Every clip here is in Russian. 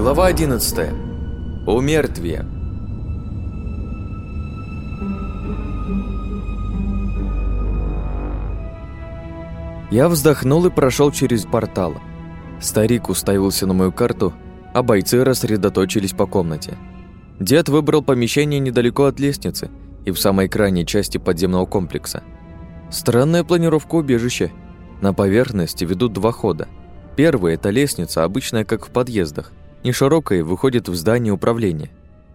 Глава 11. Умертвие. Я вздохнул и прошел через портал. Старик уставился на мою карту, а бойцы рассредоточились по комнате. Дед выбрал помещение недалеко от лестницы и в самой крайней части подземного комплекса. Странная планировка убежища. На поверхности ведут два хода. Первый – это лестница, обычная, как в подъездах не широкой, выходит в здание управления.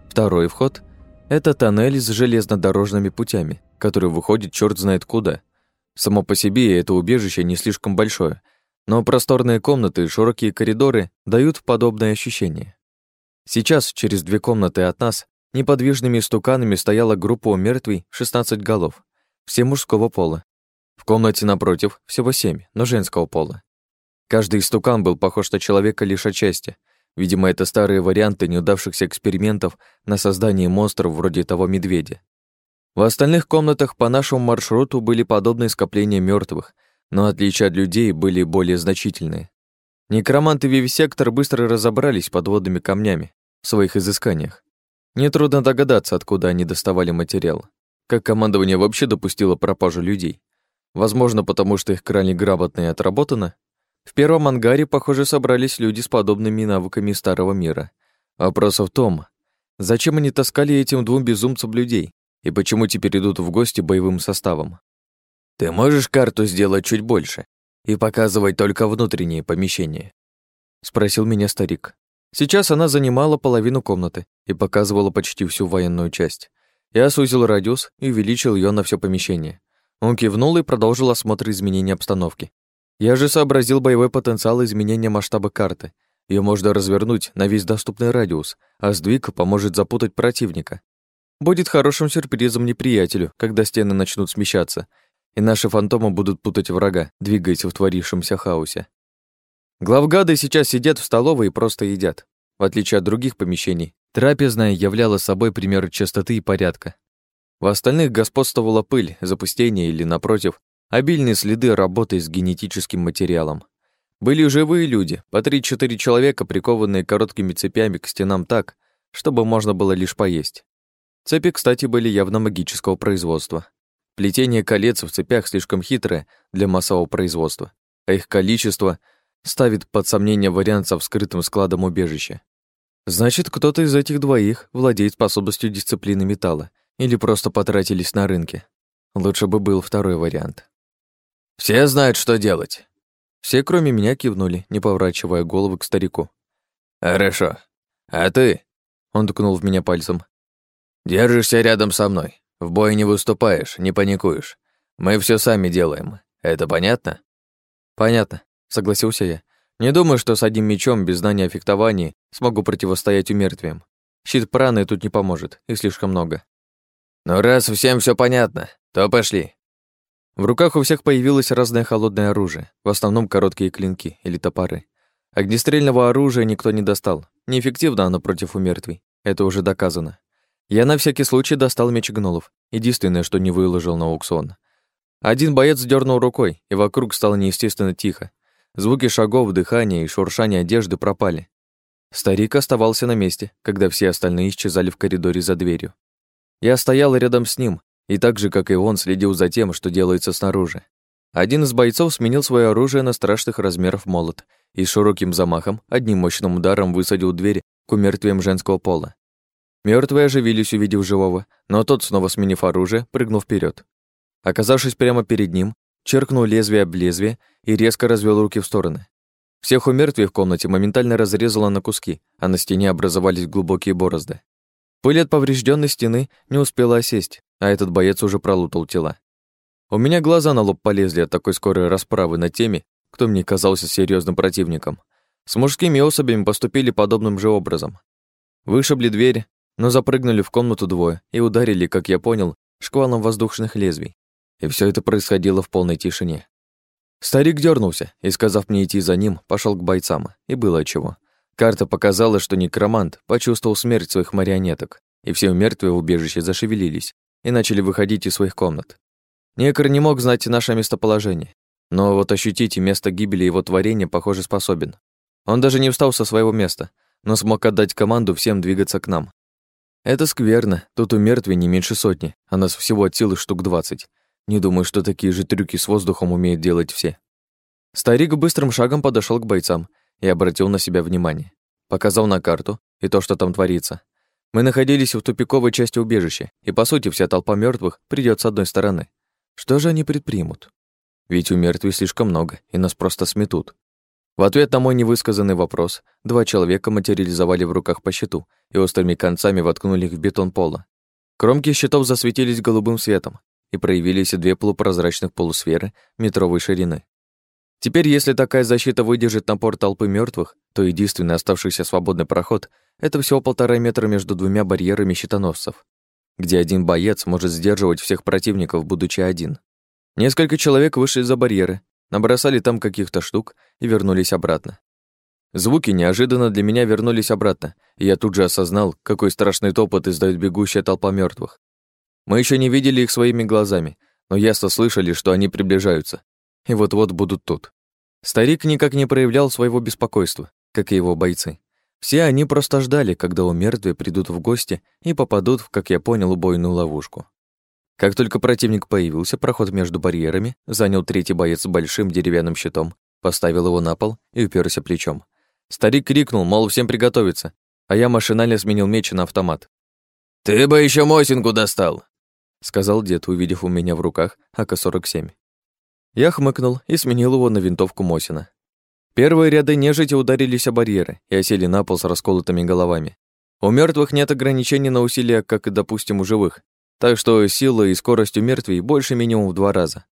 Второй вход – это тоннель с железнодорожными путями, который выходит черт знает куда. Само по себе это убежище не слишком большое, но просторные комнаты и широкие коридоры дают подобное ощущение. Сейчас, через две комнаты от нас, неподвижными стуканами стояла группа умертвий 16 голов, все мужского пола. В комнате напротив всего семь, но женского пола. Каждый стукан был похож на человека лишь отчасти, Видимо, это старые варианты неудавшихся экспериментов на создание монстров вроде того медведя. В остальных комнатах по нашему маршруту были подобные скопления мертвых, но отличия от людей были более значительные. Некромант и вивисектор быстро разобрались подводными камнями в своих изысканиях. Нетрудно догадаться, откуда они доставали материал. Как командование вообще допустило пропажу людей. Возможно, потому что их крайне грамотно и отработано, в первом ангаре, похоже, собрались люди с подобными навыками старого мира. Вопрос в том, зачем они таскали этим двум безумцам людей, и почему теперь идут в гости боевым составом? «Ты можешь карту сделать чуть больше и показывать только внутренние помещения?» — спросил меня старик. Сейчас она занимала половину комнаты и показывала почти всю военную часть. Я сузил радиус и увеличил ее на все помещение. Он кивнул и продолжил осмотр изменения обстановки, я же сообразил боевой потенциал изменения масштаба карты. Ее можно развернуть на весь доступный радиус, а сдвиг поможет запутать противника. Будет хорошим сюрпризом неприятелю, когда стены начнут смещаться, и наши фантомы будут путать врага, двигаясь в творившемся хаосе. Главгады сейчас сидят в столовой и просто едят. В отличие от других помещений, трапезная являла собой пример чистоты и порядка. В остальных господствовала пыль, запустение или, напротив, Обильные следы работы с генетическим материалом. Были живые люди, по 3-4 человека, прикованные короткими цепями к стенам так, чтобы можно было лишь поесть. Цепи, кстати, были явно магического производства. Плетение колец в цепях слишком хитрое для массового производства, а их количество ставит под сомнение вариант со вскрытым складом убежища. Значит, кто-то из этих двоих владеет способностью дисциплины металла или просто потратились на рынке. Лучше бы был второй вариант. «Все знают, что делать». Все, кроме меня, кивнули, не поворачивая головы к старику. «Хорошо. А ты?» Он ткнул в меня пальцем. «Держишься рядом со мной. В бой не выступаешь, не паникуешь. Мы все сами делаем. Это понятно?» «Понятно», — согласился я. «Не думаю, что с одним мечом без знания о фехтовании смогу противостоять умертвиям. Щит праны тут не поможет, их слишком много». «Ну раз всем все понятно, то пошли. В руках у всех появилось разное холодное оружие, в основном короткие клинки или топоры. Огнестрельного оружия никто не достал. Неэффективно оно против умертвий. Это уже доказано. Я на всякий случай достал меч гнолов. Единственное, что не выложил на аукцион. Один боец дернул рукой, и вокруг стало неестественно тихо. Звуки шагов, дыхания и шуршания одежды пропали. Старик оставался на месте, когда все остальные исчезали в коридоре за дверью. Я стоял рядом с ним, и так же, как и он, следил за тем, что делается снаружи. Один из бойцов сменил свое оружие на страшных размеров молот и широким замахом, одним мощным ударом высадил дверь к умертвиям женского пола. Мертвые оживились, увидев живого, но тот, снова сменив оружие, прыгнул вперед. Оказавшись прямо перед ним, черкнул лезвие об лезвие и резко развел руки в стороны. Всех умертвий в комнате моментально разрезало на куски, а на стене образовались глубокие борозды. Пыль от поврежденной стены не успела осесть, а этот боец уже пролутал тела. У меня глаза на лоб полезли от такой скорой расправы над теми, кто мне казался серьезным противником. С мужскими особями поступили подобным же образом. Вышибли дверь, но запрыгнули в комнату двое и ударили, как я понял, шквалом воздушных лезвий. И все это происходило в полной тишине. Старик дернулся и, сказав мне идти за ним, пошел к бойцам, и было чего. Карта показала, что некромант почувствовал смерть своих марионеток, и все мертвые в убежище зашевелились, и начали выходить из своих комнат. Некр не мог знать наше местоположение, но вот ощутить место гибели его творения, похоже, способен. Он даже не встал со своего места, но смог отдать команду всем двигаться к нам. Это скверно, тут у мертвей не меньше сотни, а нас всего от силы штук двадцать. Не думаю, что такие же трюки с воздухом умеют делать все. Старик быстрым шагом подошел к бойцам и обратил на себя внимание. Показал на карту и то, что там творится. Мы находились в тупиковой части убежища, и, по сути, вся толпа мертвых придет с одной стороны. Что же они предпримут? Ведь у мертвых слишком много, и нас просто сметут. В ответ на мой невысказанный вопрос два человека материализовали в руках по щиту и острыми концами воткнули их в бетон пола. Кромки щитов засветились голубым светом, и проявились две полупрозрачных полусферы метровой ширины. Теперь, если такая защита выдержит напор толпы мертвых, то единственный оставшийся свободный проход — это всего полтора метра между двумя барьерами щитоносцев, где один боец может сдерживать всех противников, будучи один. Несколько человек вышли за барьеры, набросали там каких-то штук и вернулись обратно. Звуки неожиданно для меня вернулись обратно, и я тут же осознал, какой страшный топот издает бегущая толпа мертвых. Мы еще не видели их своими глазами, но ясно слышали, что они приближаются, и вот-вот будут тут. Старик никак не проявлял своего беспокойства, как и его бойцы. Все они просто ждали, когда у мертвые придут в гости и попадут в, как я понял, убойную ловушку. Как только противник появился, проход между барьерами занял третий боец с большим деревянным щитом, поставил его на пол и уперся плечом. Старик крикнул, мол, всем приготовиться, а я машинально сменил меч на автомат. «Ты бы еще Мосинку достал!» — сказал дед, увидев у меня в руках АК-47. Я хмыкнул и сменил его на винтовку Мосина. Первые ряды нежити ударились о барьеры и осели на пол с расколотыми головами. У мертвых нет ограничений на усилия, как и, допустим, у живых, так что сила и скорость у мертвей больше минимум в два раза.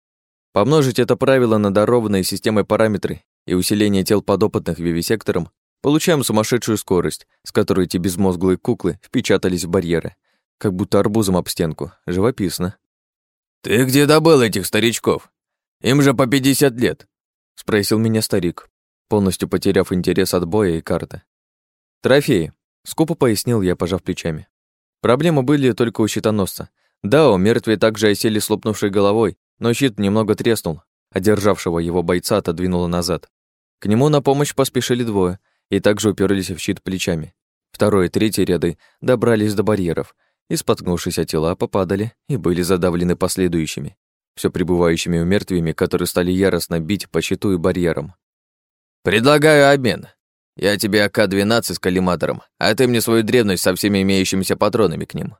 Помножить это правило на дарованные системой параметры и усиление тел подопытных вивисектором, получаем сумасшедшую скорость, с которой эти безмозглые куклы впечатались в барьеры, как будто арбузом об стенку. Живописно. «Ты где добыл этих старичков?» Им же по пятьдесят лет, спросил меня старик, полностью потеряв интерес от боя и карты. Трофеи, скупо пояснил я, пожав плечами. Проблемы были только у щитоносца. Да, у мертвые также осели с лопнувшей головой, но щит немного треснул, а державшего его бойца отодвинуло назад. К нему на помощь поспешили двое и также уперлись в щит плечами. Второй и третий ряды добрались до барьеров и, споткнувшись от тела, попадали и были задавлены последующими все пребывающими умертвиями, которые стали яростно бить по щиту и барьерам. «Предлагаю обмен. Я тебе АК-12 с коллиматором, а ты мне свою древность со всеми имеющимися патронами к ним».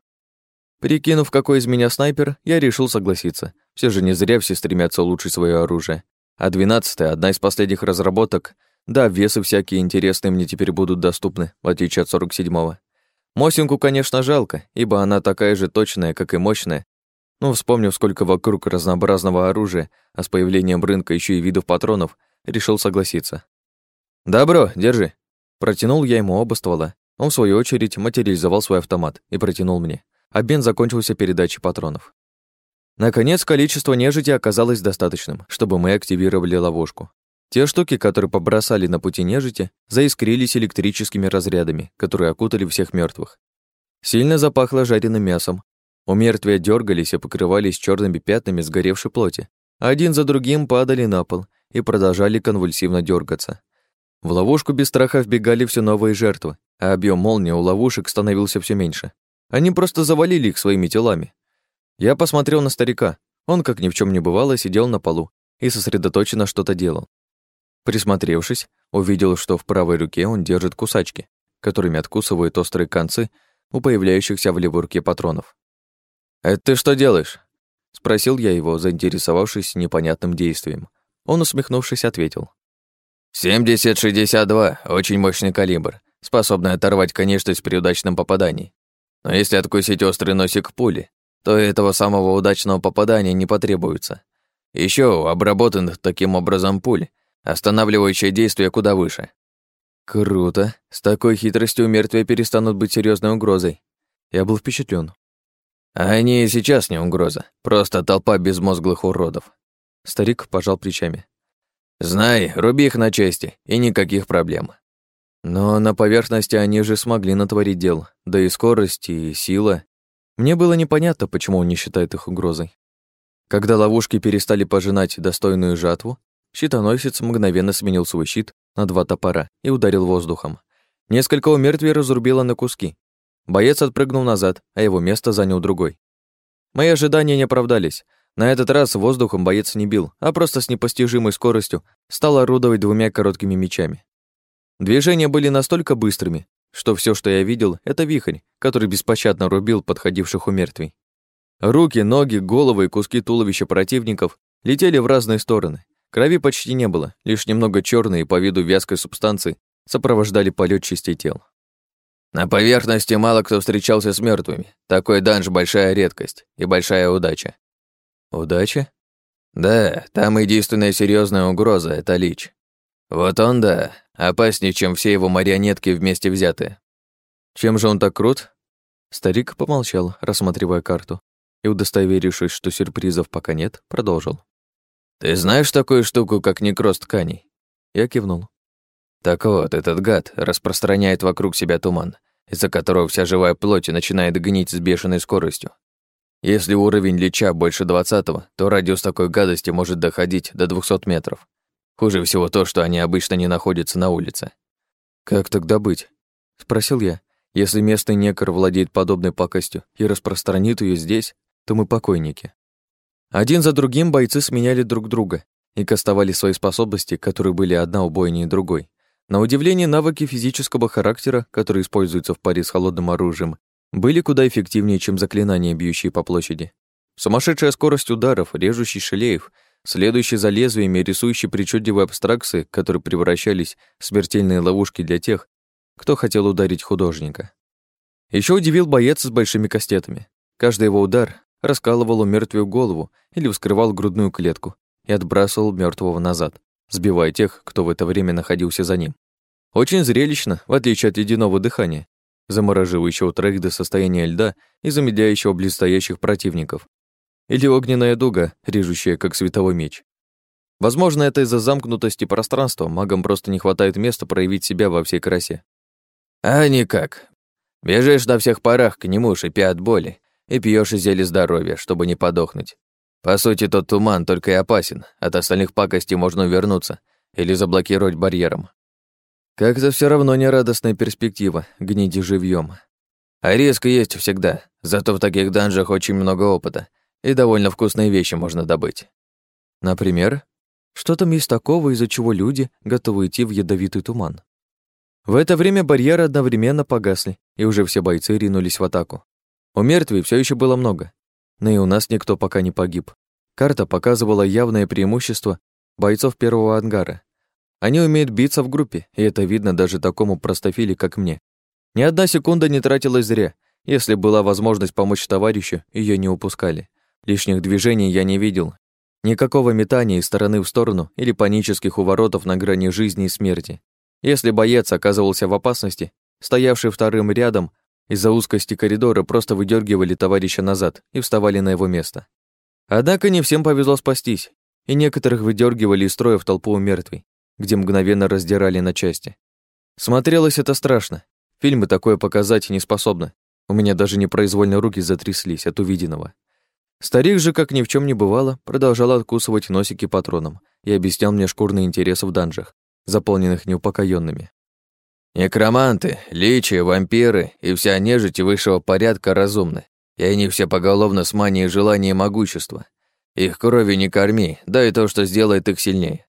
Прикинув, какой из меня снайпер, я решил согласиться. Все же не зря все стремятся улучшить свое оружие. А 12 одна из последних разработок. Да, весы всякие интересные мне теперь будут доступны, в отличие от 47-го. Мосинку, конечно, жалко, ибо она такая же точная, как и мощная, но, вспомнив, сколько вокруг разнообразного оружия, а с появлением рынка еще и видов патронов, решил согласиться. «Добро, держи». Протянул я ему оба ствола. Он, в свою очередь, материализовал свой автомат и протянул мне. Обмен закончился передачей патронов. Наконец, количество нежити оказалось достаточным, чтобы мы активировали ловушку. Те штуки, которые побросали на пути нежити, заискрились электрическими разрядами, которые окутали всех мертвых. Сильно запахло жареным мясом, у мертвия дергались и покрывались черными пятнами сгоревшей плоти. Один за другим падали на пол и продолжали конвульсивно дергаться. В ловушку без страха вбегали все новые жертвы, а объем молнии у ловушек становился все меньше. Они просто завалили их своими телами. Я посмотрел на старика. Он, как ни в чем не бывало, сидел на полу и сосредоточенно что-то делал. Присмотревшись, увидел, что в правой руке он держит кусачки, которыми откусывают острые концы у появляющихся в левой руке патронов. «Это ты что делаешь?» — спросил я его, заинтересовавшись непонятным действием. Он, усмехнувшись, ответил. «70-62 — очень мощный калибр, способный оторвать конечность при удачном попадании. Но если откусить острый носик пули, то этого самого удачного попадания не потребуется. Еще обработан таким образом пуль, останавливающее действие куда выше. Круто. С такой хитростью мертвые перестанут быть серьезной угрозой. Я был впечатлен. Они и сейчас не угроза, просто толпа безмозглых уродов. Старик пожал плечами. Знай, руби их на части, и никаких проблем. Но на поверхности они же смогли натворить дел, да и скорость, и сила. Мне было непонятно, почему он не считает их угрозой. Когда ловушки перестали пожинать достойную жатву, щитоносец мгновенно сменил свой щит на два топора и ударил воздухом. Несколько у мертвей разрубило на куски. Боец отпрыгнул назад, а его место занял другой. Мои ожидания не оправдались. На этот раз воздухом боец не бил, а просто с непостижимой скоростью стал орудовать двумя короткими мечами. Движения были настолько быстрыми, что все, что я видел, это вихрь, который беспощадно рубил подходивших у мертвей. Руки, ноги, головы и куски туловища противников летели в разные стороны. Крови почти не было, лишь немного черной по виду вязкой субстанции сопровождали полет частей тел. На поверхности мало кто встречался с мертвыми. Такой данж большая редкость и большая удача. Удача? Да, там единственная серьезная угроза — это Лич. Вот он, да, опаснее, чем все его марионетки вместе взятые. Чем же он так крут? Старик помолчал, рассматривая карту, и, удостоверившись, что сюрпризов пока нет, продолжил. «Ты знаешь такую штуку, как некроз тканей?» Я кивнул. Так вот, этот гад распространяет вокруг себя туман, из-за которого вся живая плоть начинает гнить с бешеной скоростью. Если уровень лича больше двадцатого, то радиус такой гадости может доходить до 200 метров. Хуже всего то, что они обычно не находятся на улице. «Как тогда быть?» — спросил я. «Если местный некор владеет подобной пакостью и распространит ее здесь, то мы покойники». Один за другим бойцы сменяли друг друга и кастовали свои способности, которые были одна убойнее другой. На удивление, навыки физического характера, которые используются в паре с холодным оружием, были куда эффективнее, чем заклинания, бьющие по площади. Сумасшедшая скорость ударов, режущий шелеев, следующий за лезвиями, рисующий причудливые абстракции, которые превращались в смертельные ловушки для тех, кто хотел ударить художника. Еще удивил боец с большими кастетами. Каждый его удар раскалывал мертвую голову или вскрывал грудную клетку и отбрасывал мертвого назад, сбивая тех, кто в это время находился за ним. Очень зрелищно, в отличие от ледяного дыхания, замораживающего троих до состояния льда и замедляющего близстоящих противников. Или огненная дуга, режущая как световой меч. Возможно, это из-за замкнутости пространства, магам просто не хватает места проявить себя во всей красе. А никак. Бежишь на всех парах к нему, шипя от боли, и пьешь зелье здоровья, чтобы не подохнуть. По сути, тот туман только и опасен, от остальных пакостей можно увернуться или заблокировать барьером. Как-то все равно нерадостная перспектива, гнить живьем. А риск есть всегда, зато в таких данжах очень много опыта, и довольно вкусные вещи можно добыть. Например, что там есть такого, из-за чего люди готовы идти в ядовитый туман? В это время барьеры одновременно погасли, и уже все бойцы ринулись в атаку. У мертвей все еще было много, но и у нас никто пока не погиб. Карта показывала явное преимущество бойцов первого ангара, они умеют биться в группе, и это видно даже такому простофиле, как мне. Ни одна секунда не тратилась зря. Если была возможность помочь товарищу, ее не упускали. Лишних движений я не видел. Никакого метания из стороны в сторону или панических уворотов на грани жизни и смерти. Если боец оказывался в опасности, стоявший вторым рядом из-за узкости коридора просто выдергивали товарища назад и вставали на его место. Однако не всем повезло спастись, и некоторых выдергивали из строя в толпу мертвей где мгновенно раздирали на части. Смотрелось это страшно. Фильмы такое показать не способны. У меня даже непроизвольно руки затряслись от увиденного. Старик же, как ни в чем не бывало, продолжал откусывать носики патроном и объяснял мне шкурный интерес в данжах, заполненных неупокоенными. Некроманты, личи, вампиры и вся нежить высшего порядка разумны, и они все поголовно с манией желания и могущества. Их крови не корми, да и то, что сделает их сильнее.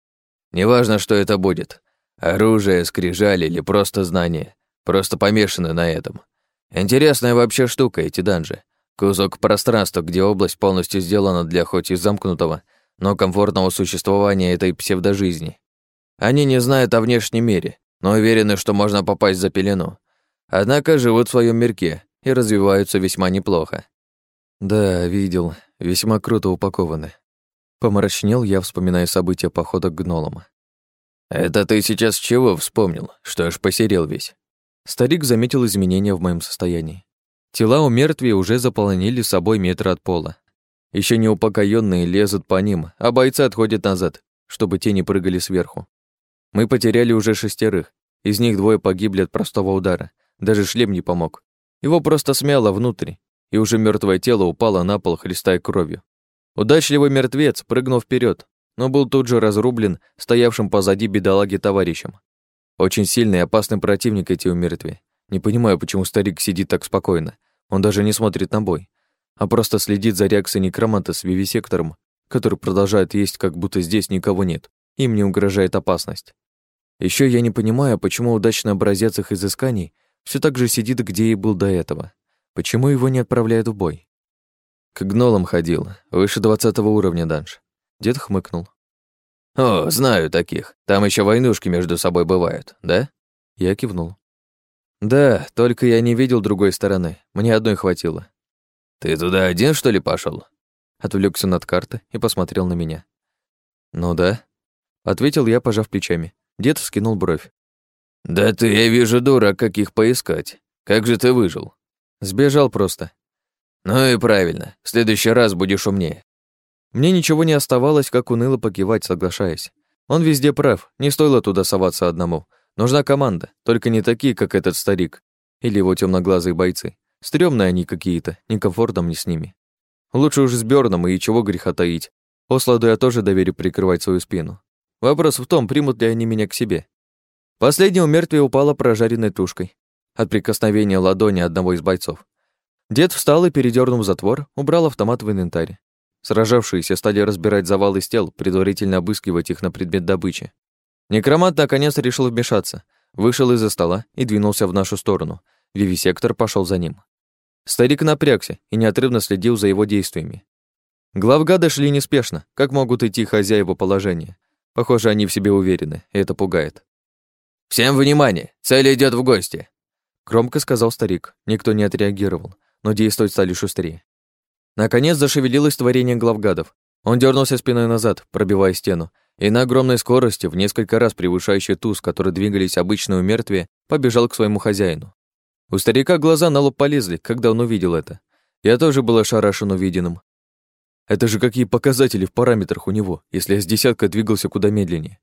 Неважно, что это будет. Оружие, скрижали или просто знание. Просто помешаны на этом. Интересная вообще штука эти данжи. Кусок пространства, где область полностью сделана для хоть и замкнутого, но комфортного существования этой псевдожизни. Они не знают о внешнем мире, но уверены, что можно попасть за пелену. Однако живут в своем мирке и развиваются весьма неплохо. Да, видел. Весьма круто упакованы. Помрачнел я, вспоминая события похода к гнолам. «Это ты сейчас чего вспомнил? Что аж посерел весь?» Старик заметил изменения в моем состоянии. Тела у мертвей уже заполонили собой метр от пола. Еще неупокоенные лезут по ним, а бойцы отходят назад, чтобы те не прыгали сверху. Мы потеряли уже шестерых, из них двое погибли от простого удара. Даже шлем не помог. Его просто смяло внутрь, и уже мертвое тело упало на пол, хлестая кровью. Удачливый мертвец прыгнул вперед, но был тут же разрублен стоявшим позади бедолаги товарищем. Очень сильный и опасный противник эти умертвия. Не понимаю, почему старик сидит так спокойно. Он даже не смотрит на бой, а просто следит за реакцией некроманта с вивисектором, который продолжает есть, как будто здесь никого нет. Им не угрожает опасность. Еще я не понимаю, почему удачный образец их изысканий все так же сидит, где и был до этого. Почему его не отправляют в бой? К гнолам ходил, выше двадцатого уровня данж. Дед хмыкнул. «О, знаю таких. Там еще войнушки между собой бывают, да?» Я кивнул. «Да, только я не видел другой стороны. Мне одной хватило». «Ты туда один, что ли, пошел? Отвлекся над карты и посмотрел на меня. «Ну да», — ответил я, пожав плечами. Дед вскинул бровь. «Да ты, я вижу, дурак, каких поискать. Как же ты выжил?» «Сбежал просто». «Ну и правильно. В следующий раз будешь умнее». Мне ничего не оставалось, как уныло покивать, соглашаясь. Он везде прав, не стоило туда соваться одному. Нужна команда, только не такие, как этот старик. Или его темноглазые бойцы. Стрёмные они какие-то, некомфортно мне с ними. Лучше уже с Бёрном, и чего греха таить. Осладу я тоже доверю прикрывать свою спину. Вопрос в том, примут ли они меня к себе. Последнее мертвее упало прожаренной тушкой от прикосновения ладони одного из бойцов. Дед встал и, передернув затвор, убрал автомат в инвентарь. Сражавшиеся стали разбирать завалы из тел, предварительно обыскивать их на предмет добычи. Некромант наконец решил вмешаться, вышел из-за стола и двинулся в нашу сторону. Вивисектор пошел за ним. Старик напрягся и неотрывно следил за его действиями. Главгады шли неспешно, как могут идти хозяева положения. Похоже, они в себе уверены, и это пугает. «Всем внимание! Цель идет в гости!» Громко сказал старик. Никто не отреагировал, но действовать стали шустрее. Наконец зашевелилось творение главгадов. Он дернулся спиной назад, пробивая стену, и на огромной скорости, в несколько раз превышающей ту, с которой двигались обычные умертвия, побежал к своему хозяину. У старика глаза на лоб полезли, когда он увидел это. Я тоже был ошарашен увиденным. Это же какие показатели в параметрах у него, если я с десяткой двигался куда медленнее.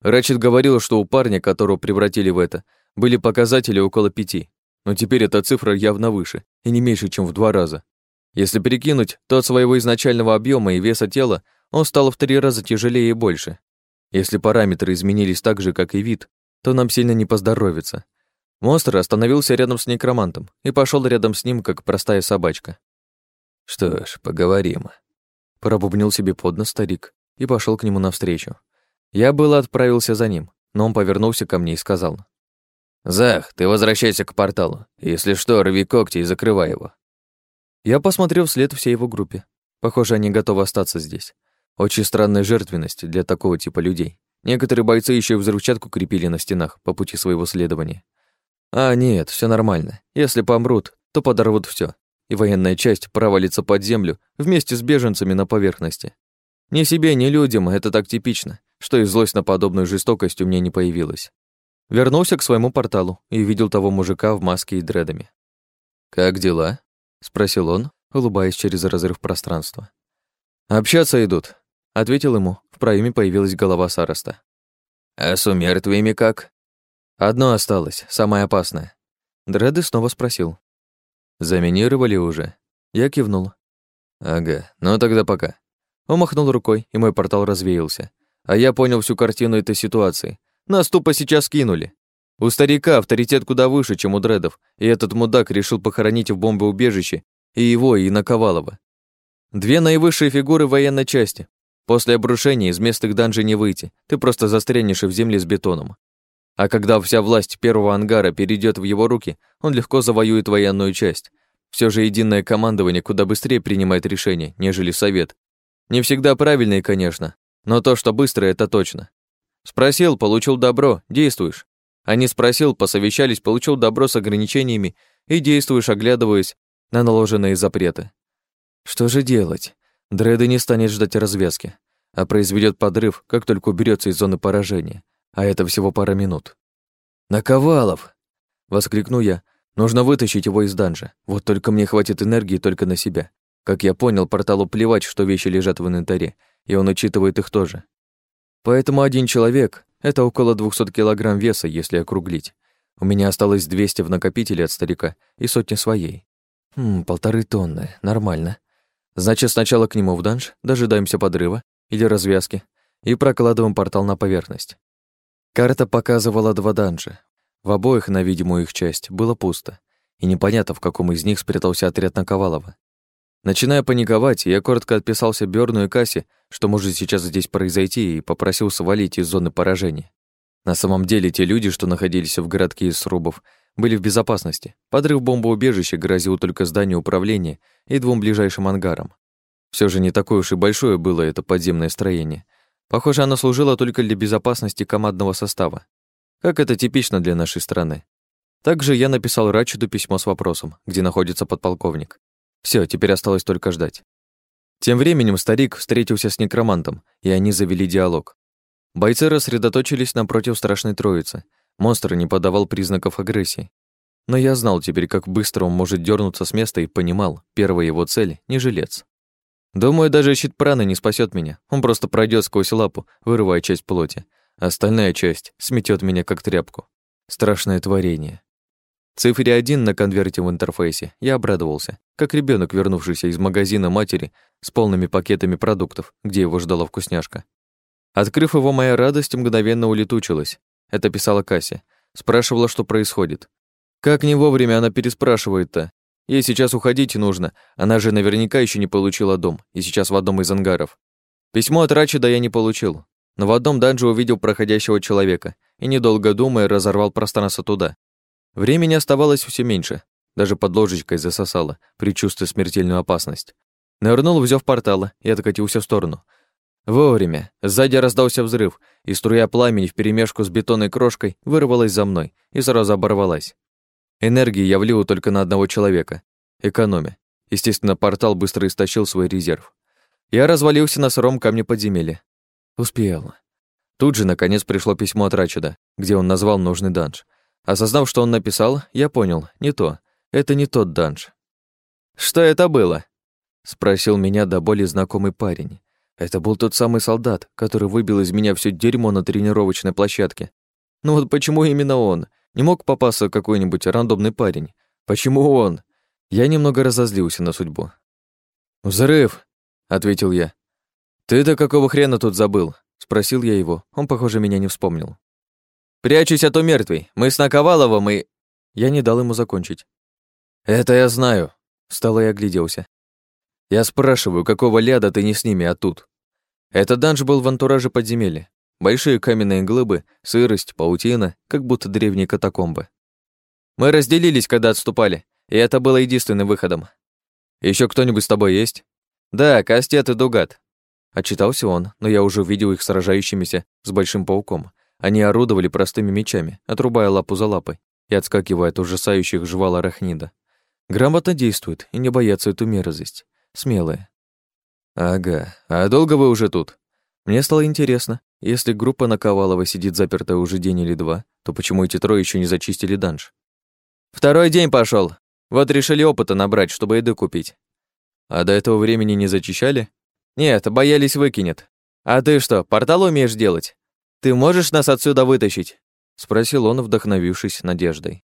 Рэчет говорил, что у парня, которого превратили в это, были показатели около пяти, но теперь эта цифра явно выше и не меньше, чем в два раза. Если перекинуть, то от своего изначального объема и веса тела он стал в три раза тяжелее и больше. Если параметры изменились так же, как и вид, то нам сильно не поздоровится. Монстр остановился рядом с некромантом и пошел рядом с ним, как простая собачка. «Что ж, поговорим», Пробубнил себе под нос старик и пошел к нему навстречу. Я было отправился за ним, но он повернулся ко мне и сказал. «Зах, ты возвращайся к порталу. Если что, рви когти и закрывай его». Я посмотрел вслед всей его группе. Похоже, они готовы остаться здесь. Очень странная жертвенность для такого типа людей. Некоторые бойцы еще и взрывчатку крепили на стенах по пути своего следования. А нет, все нормально. Если помрут, то подорвут все и военная часть провалится под землю вместе с беженцами на поверхности. Ни себе, ни людям это так типично, что и злость на подобную жестокость у меня не появилась. Вернулся к своему порталу и видел того мужика в маске и дредами. «Как дела?» — спросил он, улыбаясь через разрыв пространства. «Общаться идут», — ответил ему. В проеме появилась голова Сароста. «А с умертвиями как?» «Одно осталось, самое опасное». Дреды снова спросил. Заминировали уже? Я кивнул. Ага, ну тогда пока. Он махнул рукой, и мой портал развеялся. А я понял всю картину этой ситуации. Нас тупо сейчас кинули. У старика авторитет куда выше, чем у дредов, и этот мудак решил похоронить в бомбоубежище и его, и Наковалова. Две наивысшие фигуры военной части. После обрушения из мест их данжей не выйти, ты просто застрянешь в земле с бетоном. А когда вся власть первого ангара перейдет в его руки, он легко завоюет военную часть. Все же единое командование куда быстрее принимает решения, нежели совет. Не всегда правильные, конечно, но то, что быстро, это точно. Спросил, получил добро, действуешь. А не спросил, посовещались, получил добро с ограничениями и действуешь, оглядываясь на наложенные запреты. Что же делать? Дреды не станет ждать развязки, а произведет подрыв, как только уберется из зоны поражения а это всего пара минут. «Наковалов!» — воскликну я. «Нужно вытащить его из данжа. Вот только мне хватит энергии только на себя. Как я понял, порталу плевать, что вещи лежат в инвентаре, и он учитывает их тоже. Поэтому один человек — это около 200 килограмм веса, если округлить. У меня осталось 200 в накопителе от старика и сотни своей. Хм, полторы тонны, нормально. Значит, сначала к нему в данж, дожидаемся подрыва или развязки и прокладываем портал на поверхность. Карта показывала два данжа. В обоих на видимую их часть было пусто, и непонятно, в каком из них спрятался отряд Наковалова. Начиная паниковать, я коротко отписался Бёрну и Кассе, что может сейчас здесь произойти, и попросил свалить из зоны поражения. На самом деле, те люди, что находились в городке из срубов, были в безопасности. Подрыв бомбоубежища грозил только зданию управления и двум ближайшим ангарам. Все же не такое уж и большое было это подземное строение. Похоже, оно служило только для безопасности командного состава. Как это типично для нашей страны. Также я написал Рачиду письмо с вопросом, где находится подполковник. Все, теперь осталось только ждать. Тем временем старик встретился с некромантом, и они завели диалог. Бойцы рассредоточились напротив страшной троицы. Монстр не подавал признаков агрессии. Но я знал теперь, как быстро он может дернуться с места и понимал, первая его цель — не жилец. Думаю, даже щит праны не спасет меня. Он просто пройдет сквозь лапу, вырывая часть плоти. Остальная часть сметет меня как тряпку. Страшное творение. Цифре 1 на конверте в интерфейсе я обрадовался, как ребенок, вернувшийся из магазина матери с полными пакетами продуктов, где его ждала вкусняшка. Открыв его, моя радость мгновенно улетучилась. Это писала Кася. Спрашивала, что происходит. Как не вовремя она переспрашивает-то? Ей сейчас уходить нужно, она же наверняка еще не получила дом, и сейчас в одном из ангаров. Письмо от Рачида я не получил, но в одном данже увидел проходящего человека и, недолго думая, разорвал пространство туда. Времени оставалось все меньше, даже под ложечкой засосало, предчувствуя смертельную опасность. Нырнул, взяв портала, и откатился в сторону. Вовремя. Сзади раздался взрыв, и струя пламени вперемешку с бетонной крошкой вырвалась за мной и сразу оборвалась. Энергии я влил только на одного человека. Экономя. Естественно, портал быстро истощил свой резерв. Я развалился на сыром камне подземелья. Успел. Тут же, наконец, пришло письмо от Рачуда, где он назвал нужный данж. Осознав, что он написал, я понял, не то. Это не тот данж. «Что это было?» — спросил меня до боли знакомый парень. Это был тот самый солдат, который выбил из меня все дерьмо на тренировочной площадке. Ну вот почему именно он? Не мог попасться какой-нибудь рандомный парень. Почему он? Я немного разозлился на судьбу. «Взрыв!» — ответил я. «Ты-то какого хрена тут забыл?» — спросил я его. Он, похоже, меня не вспомнил. «Прячусь, а то мертвый. Мы с Наковаловым и...» Я не дал ему закончить. «Это я знаю», — встал и огляделся. «Я спрашиваю, какого ляда ты не с ними, а тут?» Этот данж был в антураже подземелья. Большие каменные глыбы, сырость, паутина, как будто древние катакомбы. Мы разделились, когда отступали, и это было единственным выходом. Еще кто-нибудь с тобой есть? Да, Кастет и Дугат. Отчитался он, но я уже видел их сражающимися с большим пауком. Они орудовали простыми мечами, отрубая лапу за лапой и отскакивая от ужасающих жвал арахнида. Грамотно действуют и не боятся эту мерзость. Смелые. Ага, а долго вы уже тут? Мне стало интересно, если группа Наковалова сидит запертая уже день или два, то почему эти трое еще не зачистили данж? Второй день пошел. Вот решили опыта набрать, чтобы еды купить. А до этого времени не зачищали? Нет, боялись выкинет. А ты что, портал умеешь делать? Ты можешь нас отсюда вытащить? Спросил он, вдохновившись надеждой.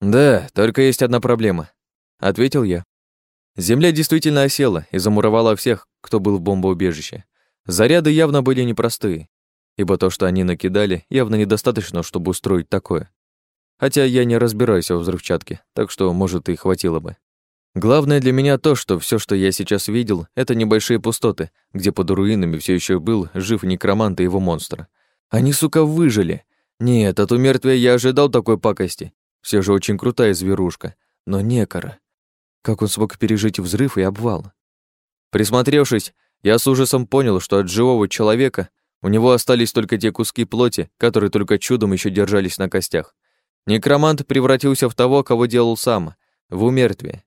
Да, только есть одна проблема. Ответил я. Земля действительно осела и замуровала всех, кто был в бомбоубежище. Заряды явно были непростые ибо то, что они накидали, явно недостаточно, чтобы устроить такое. Хотя я не разбираюсь в взрывчатке, так что, может, и хватило бы. Главное для меня то, что все, что я сейчас видел, это небольшие пустоты, где под руинами все еще был жив некромант и его монстр. Они, сука, выжили. Нет, от умертвия я ожидал такой пакости. Все же очень крутая зверушка. Но некора. Как он смог пережить взрыв и обвал? Присмотревшись, я с ужасом понял, что от живого человека у него остались только те куски плоти, которые только чудом еще держались на костях. Некромант превратился в того, кого делал сам, в умертвие.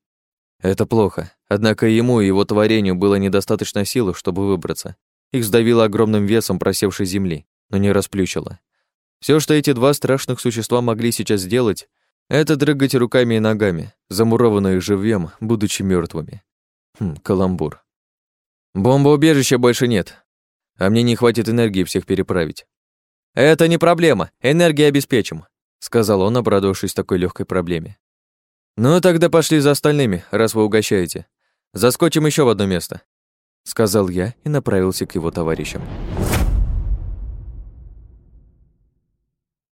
Это плохо, однако ему и его творению было недостаточно силы, чтобы выбраться. Их сдавило огромным весом просевшей земли, но не расплющило. Все, что эти два страшных существа могли сейчас сделать, это дрыгать руками и ногами, замурованные живьем, будучи мертвыми. Хм, каламбур. Бомбоубежища больше нет, а мне не хватит энергии всех переправить. Это не проблема, энергии обеспечим, сказал он, обрадовавшись такой легкой проблеме. Ну тогда пошли за остальными, раз вы угощаете. Заскочим еще в одно место, сказал я и направился к его товарищам.